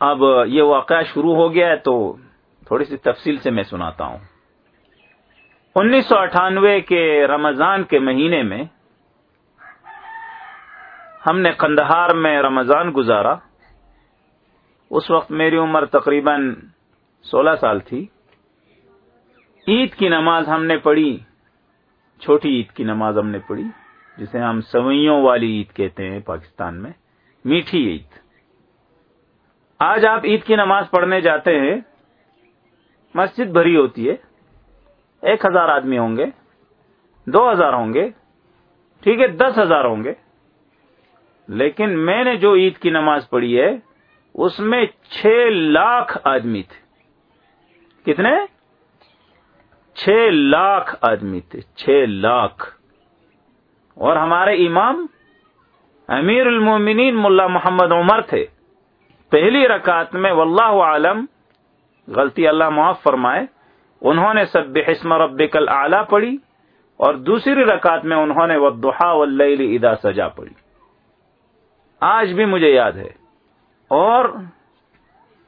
اب یہ واقعہ شروع ہو گیا ہے تو تھوڑی سی تفصیل سے میں سناتا ہوں۔ انیس سو اٹھانوے کے رمضان کے مہینے میں ہم نے قندہار میں رمضان گزارا۔ اس وقت میری عمر تقریباً سولہ سال تھی۔ عید کی نماز ہم نے پڑھی۔ چھوٹی عید کی نماز ہم نے پڑھی، جسے ہم سوئیوں والی عید کہتے ہیں پاکستان میں، میٹھی عید۔ آج آپ عید کی نماز پڑھنے جاتے ہیں، مسجد بھری ہوتی ہے، ایک ہزار آدمی ہوں گے، دو ہزار ہوں گے، ٹھیک ہے، دس ہزار ہوں گے۔ لیکن میں نے جو عید کی نماز پڑھی ہے، اس میں چھ لاکھ آدمی تھے۔ کتنے؟ چھ لاکھ آدمی تھے، چھ لاکھ۔ اور ہمارے امام امیر المومنین ملا محمد عمر تھے۔ پہلی رکعت میں واللہ عالم، غلطی اللہ معاف فرمائے، انہوں نے سب حسم ربک اعلی پڑھی، اور دوسری رکعت میں انہوں نے ودحا واللیل اذا سجا پڑھی۔ آج بھی مجھے یاد ہے۔ اور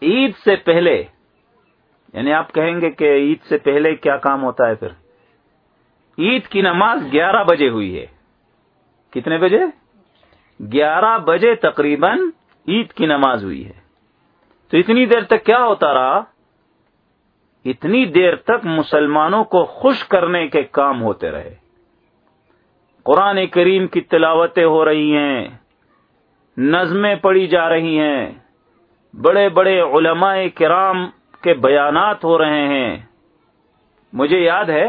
عید سے پہلے یعنی آپ کہیں گے کہ عید سے پہلے کیا کام ہوتا ہے پھر؟ عید کی نماز گیارہ بجے ہوئی ہے۔ کتنے بجے؟ گیارہ بجے تقریباً عید کی نماز ہوئی ہے۔ تو اتنی دیر تک کیا ہوتا رہا؟ اتنی دیر تک مسلمانوں کو خوش کرنے کے کام ہوتے رہے۔ قرآن کریم کی تلاوتیں ہو رہی ہیں، نظمیں پڑھی جا رہی ہیں، بڑے بڑے علماء کرام کے بیانات ہو رہے ہیں۔ مجھے یاد ہے،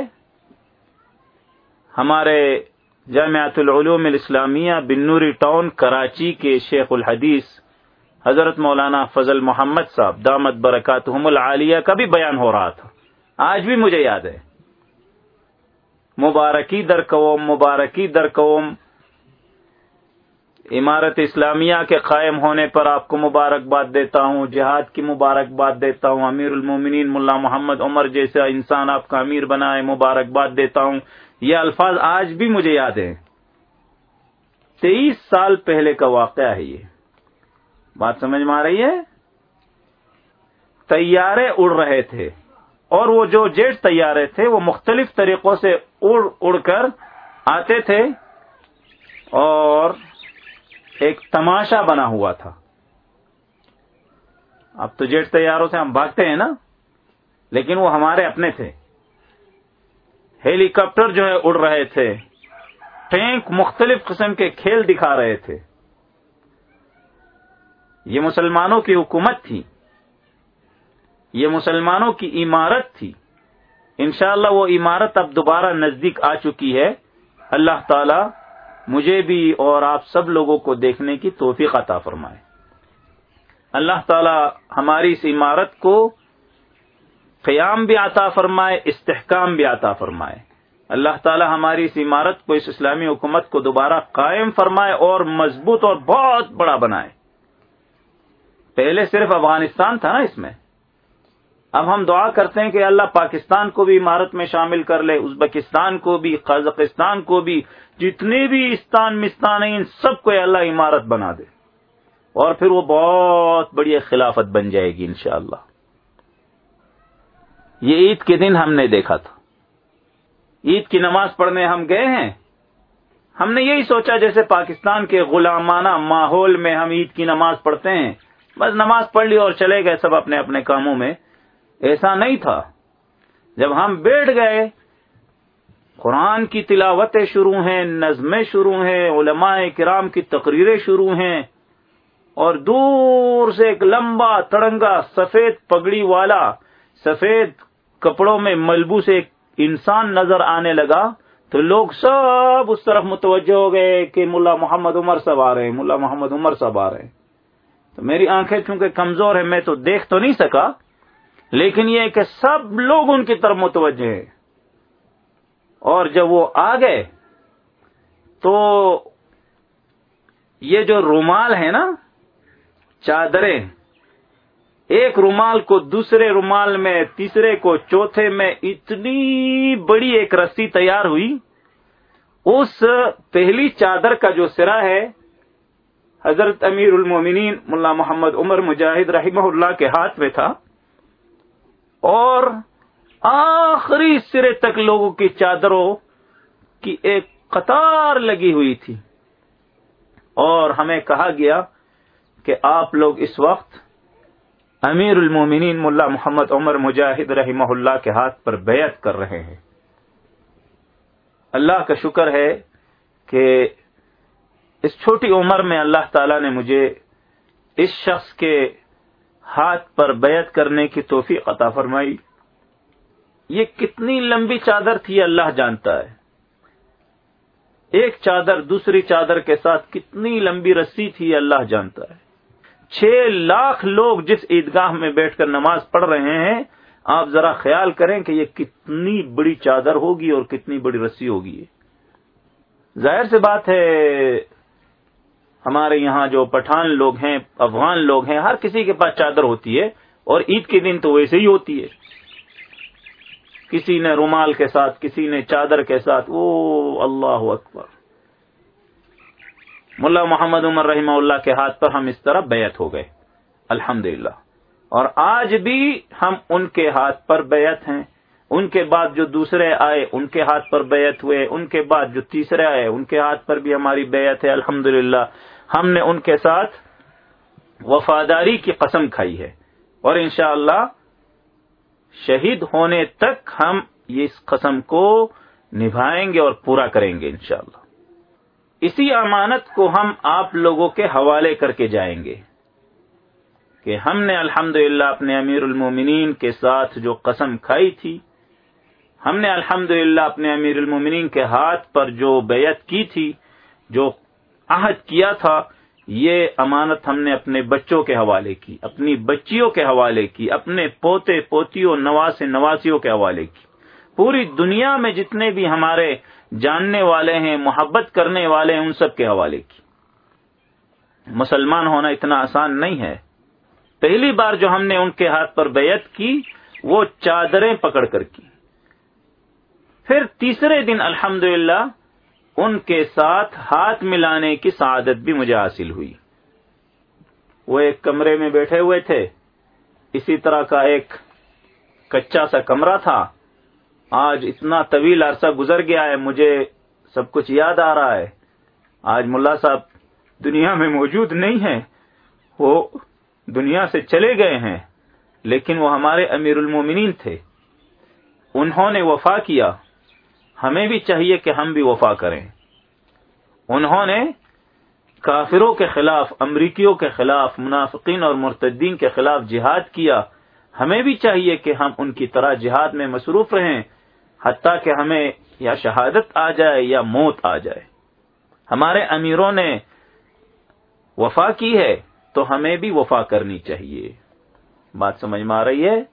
ہمارے جامعۃ العلوم الاسلامیہ بنوری ٹاؤن، کراچی کے شیخ الحدیث حضرت مولانا فضل محمد صاحب، دامت برکات العالیہ کا بھی بیان ہو رہا تھا۔ آج بھی مجھے یاد ہے۔ مبارکی در قوم، مبارکی در قوم۔ عمارت اسلامیہ کے قائم ہونے پر آپ کو مبارکباد دیتا ہوں، جہاد کی مبارکباد دیتا ہوں۔ امیر المومنین ملا محمد عمر جیسا انسان آپ کا امیر بنائے مبارکباد دیتا ہوں۔ یہ الفاظ آج بھی مجھے یاد ہیں۔ تیئیس سال پہلے کا واقعہ ہے یہ۔ بات سمجھ میں آ رہی ہے؟ تیارے اڑ رہے تھے اور وہ جو جیٹ تیارے تھے وہ مختلف طریقوں سے اڑ اڑ کر آتے تھے اور ایک تماشا بنا ہوا تھا۔ اب تو جیٹ تیاروں سے ہم بھاگتے ہیں نا، لیکن وہ ہمارے اپنے تھے۔ ہیلی کاپٹر جو ہے اڑ رہے تھے، ٹینک مختلف قسم کے کھیل دکھا رہے تھے۔ یہ مسلمانوں کی حکومت تھی۔ یہ مسلمانوں کی عمارت تھی۔ انشاءاللہ وہ عمارت اب دوبارہ نزدیک آ چکی ہے۔ اللہ تعالی مجھے بھی اور آپ سب لوگوں کو دیکھنے کی توفیق عطا فرمائے۔ اللہ تعالی ہماری اس عمارت کو قیام بھی عطا فرمائے، استحکام بھی عطا فرمائے۔ اللہ تعالی ہماری اس عمارت کو، اس اسلامی حکومت کو دوبارہ قائم فرمائے اور مضبوط اور بہت بڑا بنائے۔ پہلے صرف افغانستان تھا نا اس میں۔ اب ہم دعا کرتے ہیں کہ اللہ پاکستان کو بھی عمارت میں شامل کر لے، ازبکستان کو بھی، قازقستان کو بھی جتنے بھی استان مستان ہیں، ان سب کو اللہ عمارت بنا دے۔ اور پھر وہ بہت بڑی خلافت بن جائے گی انشاءاللہ۔ یہ عید کے دن ہم نے دیکھا تھا۔ عید کی نماز پڑھنے ہم گئے ہیں۔ ہم نے یہی سوچا جیسے پاکستان کے غلامانہ ماحول میں ہم عید کی نماز پڑھتے ہیں۔ بس نماز پڑھ لی اور چلے گئے سب اپنے اپنے کاموں میں۔ ایسا نہیں تھا۔ جب ہم بیٹھ گئے، قرآن کی تلاوتیں شروع ہیں، نظمیں شروع ہیں، علماء کرام کی تقریریں شروع ہیں، اور دور سے ایک لمبا تڑنگا سفید پگڑی والا، سفید کپڑوں میں ملبوس ایک انسان نظر آنے لگا۔ تو لوگ سب اس طرف متوجہ ہو گئے کہ ملا محمد عمر صاحب آ رہے ہیں، ملا محمد عمر صاحب آ رہے ہیں۔ تو میری آنکھیں چونکہ کمزور ہے میں تو دیکھ تو نہیں سکا، لیکن یہ کہ سب لوگ ان کی طرف متوجہ ہیں۔ اور جب وہ آ گئے، تو یہ جو رومال ہے نا، چادریں، ایک رومال کو دوسرے رومال میں، تیسرے کو چوتھے میں اتنی بڑی ایک رسی تیار ہوئی۔ اس پہلی چادر کا جو سرا ہے حضرت امیر المومنین ملا محمد عمر مجاہد رحمہ اللہ کے ہاتھ میں تھا اور آخری سرے تک لوگوں کی چادروں کی ایک قطار لگی ہوئی تھی اور ہمیں کہا گیا کہ آپ لوگ اس وقت امیر المومنین ملا محمد عمر مجاہد رحمہ اللہ کے ہاتھ پر بیعت کر رہے ہیں۔ اللہ کا شکر ہے کہ اس چھوٹی عمر میں اللہ تعالی نے مجھے اس شخص کے ہاتھ پر بیعت کرنے کی توفیق عطا فرمائی۔ یہ کتنی لمبی چادر تھی اللہ جانتا ہے۔ ایک چادر دوسری چادر کے ساتھ کتنی لمبی رسی تھی اللہ جانتا ہے۔ چھ لاکھ لوگ جس عیدگاہ میں بیٹھ کر نماز پڑھ رہے ہیں، آپ ذرا خیال کریں کہ یہ کتنی بڑی چادر ہوگی اور کتنی بڑی رسی ہوگی۔ ظاہر سے بات ہے ہمارے یہاں جو پٹھان لوگ ہیں، افغان لوگ ہیں، ہر کسی کے پاس چادر ہوتی ہے اور عید کے دن تو ویسے ہی ہوتی ہے۔ کسی نے رومال کے ساتھ، کسی نے چادر کے ساتھ، وہ اللہ اکبر۔ ملا محمد عمر رحمہ اللہ کے ہاتھ پر ہم اس طرح بیعت ہو گئے۔ الحمد اور آج بھی ہم ان کے ہاتھ پر بیعت ہیں۔ ان کے بعد جو دوسرے آئے، ان کے ہاتھ پر بیعت ہوئے۔ ان کے بعد جو تیسرے آئے، ان کے ہاتھ پر بھی ہماری بیعت ہے۔ الحمد ہم نے ان کے ساتھ وفاداری کی قسم کھائی ہے۔ اور انشاءاللہ اللہ شہید ہونے تک ہم اس قسم کو نبھائیں گے اور پورا کریں گے انشاءاللہ۔ اسی امانت کو ہم آپ لوگوں کے حوالے کر کے جائیں گے کہ ہم نے الحمد اپنے امیر المومنین کے ساتھ جو قسم کھائی تھی، ہم نے الحمد اپنے امیر المومنین کے ہاتھ پر جو بیعت کی تھی، جو عہد کیا تھا، یہ امانت ہم نے اپنے بچوں کے حوالے کی، اپنی بچیوں کے حوالے کی، اپنے پوتے، پوتیوں نواز نواسیوں کے حوالے کی۔ پوری دنیا میں جتنے بھی ہمارے جاننے والے ہیں، محبت کرنے والے ہیں، ان سب کے حوالے کی۔ مسلمان ہونا اتنا آسان نہیں ہے۔ پہلی بار جو ہم نے ان کے ہاتھ پر بیعت کی، وہ چادریں پکڑ کر کی۔ پھر تیسرے دن الحمدللہ ان کے ساتھ ہاتھ ملانے کی سعادت بھی مجھے حاصل ہوئی۔ وہ ایک کمرے میں بیٹھے ہوئے تھے۔ اسی طرح کا ایک کچا سا کمرہ تھا۔ آج اتنا طویل عرصہ گزر گیا ہے، مجھے سب کچھ یاد آ رہا ہے۔ آج ملا صاحب دنیا میں موجود نہیں ہیں۔ وہ دنیا سے چلے گئے ہیں، لیکن وہ ہمارے امیر المومنین تھے۔ انہوں نے وفا کیا۔ ہمیں بھی چاہیے کہ ہم بھی وفا کریں۔ انہوں نے کافروں کے خلاف، امریکیوں کے خلاف، منافقین اور مرتدین کے خلاف جہاد کیا۔ ہمیں بھی چاہیے کہ ہم ان کی طرح جہاد میں مصروف رہیں، حتیٰ کہ ہمیں یا شہادت آ جائے یا موت آ جائے۔ ہمارے امیروں نے وفا کی ہے تو ہمیں بھی وفا کرنی چاہیے۔ بات سمجھ میں آ رہی ہے؟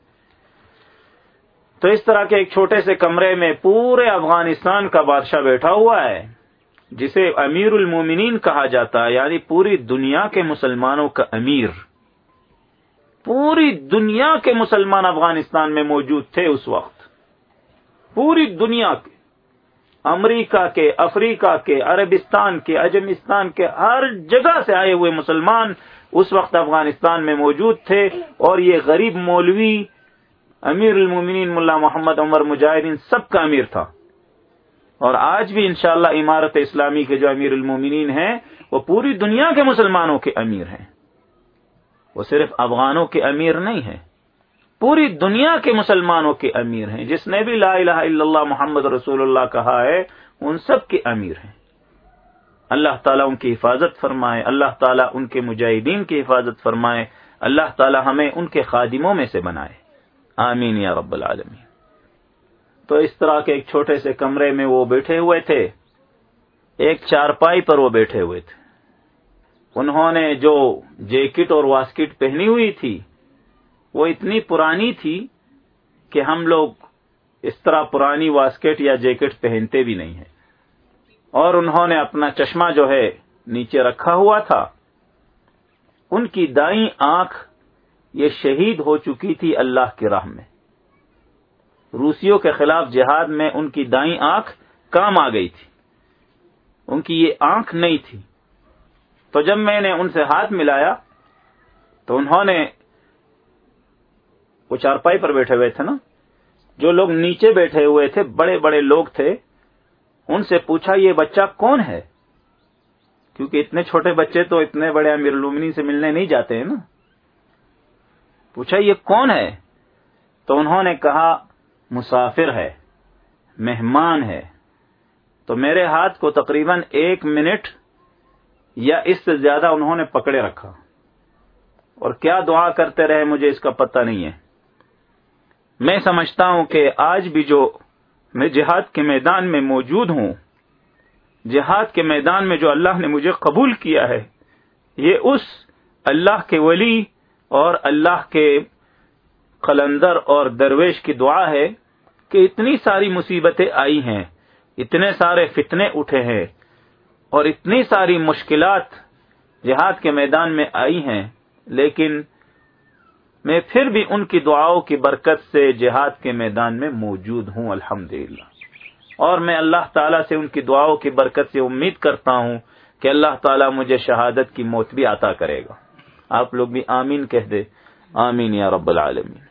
تو اس طرح کے ایک چھوٹے سے کمرے میں پورے افغانستان کا بادشاہ بیٹھا ہوا ہے، جسے امیر المومنین کہا جاتا ہے یعنی پوری دنیا کے مسلمانوں کا امیر۔ پوری دنیا کے مسلمان افغانستان میں موجود تھے اس وقت۔ پوری دنیا کے، امریکہ کے، افریقہ کے، عربستان کے، اجمستان کے، ہر جگہ سے آئے ہوئے مسلمان اس وقت افغانستان میں موجود تھے اور یہ غریب مولوی امیر المومنین ملا محمد عمر مجاہدین سب کا امیر تھا۔ اور آج بھی انشاءاللہ عمارت اسلامی کے جو امیر المومنین ہیں، وہ پوری دنیا کے مسلمانوں کے امیر ہیں۔ وہ صرف افغانوں کے امیر نہیں ہیں، پوری دنیا کے مسلمانوں کے امیر ہیں۔ جس نے بھی لا الہ الا اللہ محمد رسول اللہ کہا ہے، ان سب کے امیر ہیں۔ اللہ تعالیٰ ان کی حفاظت فرمائے، اللہ تعالیٰ ان کے مجاہدین کی حفاظت فرمائے، اللہ تعالیٰ ہمیں ان کے خادموں میں سے بنائے۔ آمین یا رب العالمین۔ تو اس طرح کے ایک چھوٹے سے کمرے میں وہ بیٹھے ہوئے تھے۔ ایک چارپائی پر وہ بیٹھے ہوئے تھے۔ انہوں نے جو جیکٹ اور واسکٹ پہنی ہوئی تھی، وہ اتنی پرانی تھی کہ ہم لوگ اس طرح پرانی واسکٹ یا جیکٹ پہنتے بھی نہیں ہیں۔ اور انہوں نے اپنا چشمہ جو ہے نیچے رکھا ہوا تھا۔ ان کی دائیں آنکھ یہ شہید ہو چکی تھی اللہ کی راہ میں۔ روسیوں کے خلاف جہاد میں ان کی دائیں آنکھ کام آ گئی تھی۔ ان کی یہ آنکھ نہیں تھی۔ تو جب میں نے ان سے ہاتھ ملایا، تو انہوں نے وہ چارپائی پر بیٹھے ہوئے تھے نا، جو لوگ نیچے بیٹھے ہوئے تھے، بڑے بڑے لوگ تھے، ان سے پوچھا، یہ بچہ کون ہے؟ کیونکہ اتنے چھوٹے بچے تو اتنے بڑے امیر لومنی سے ملنے نہیں جاتے ہیں نا۔ پوچھا، یہ کون ہے؟ تو انہوں نے کہا، مسافر ہے، مہمان ہے۔ تو میرے ہاتھ کو تقریباً ایک منٹ یا اس سے زیادہ انہوں نے پکڑے رکھا۔ اور کیا دعا کرتے رہے مجھے اس کا پتہ نہیں ہے۔ میں سمجھتا ہوں کہ آج بھی جو میں جہاد کے میدان میں موجود ہوں، جہاد کے میدان میں جو اللہ نے مجھے قبول کیا ہے، یہ اس اللہ کے ولی اور اللہ کے قلندر اور درویش کی دعا ہے کہ اتنی ساری مصیبتیں آئی ہیں، اتنے سارے فتنے اٹھے ہیں اور اتنی ساری مشکلات جہاد کے میدان میں آئی ہیں، لیکن میں پھر بھی ان کی دعاؤں کی برکت سے جہاد کے میدان میں موجود ہوں الحمد اور میں اللہ تعالیٰ سے ان کی دعاؤں کی برکت سے امید کرتا ہوں کہ اللہ تعالیٰ مجھے شہادت کی موت بھی عطا کرے گا۔ آپ لوگ بھی آمین کہہ دے۔ آمین یا رب العالمین۔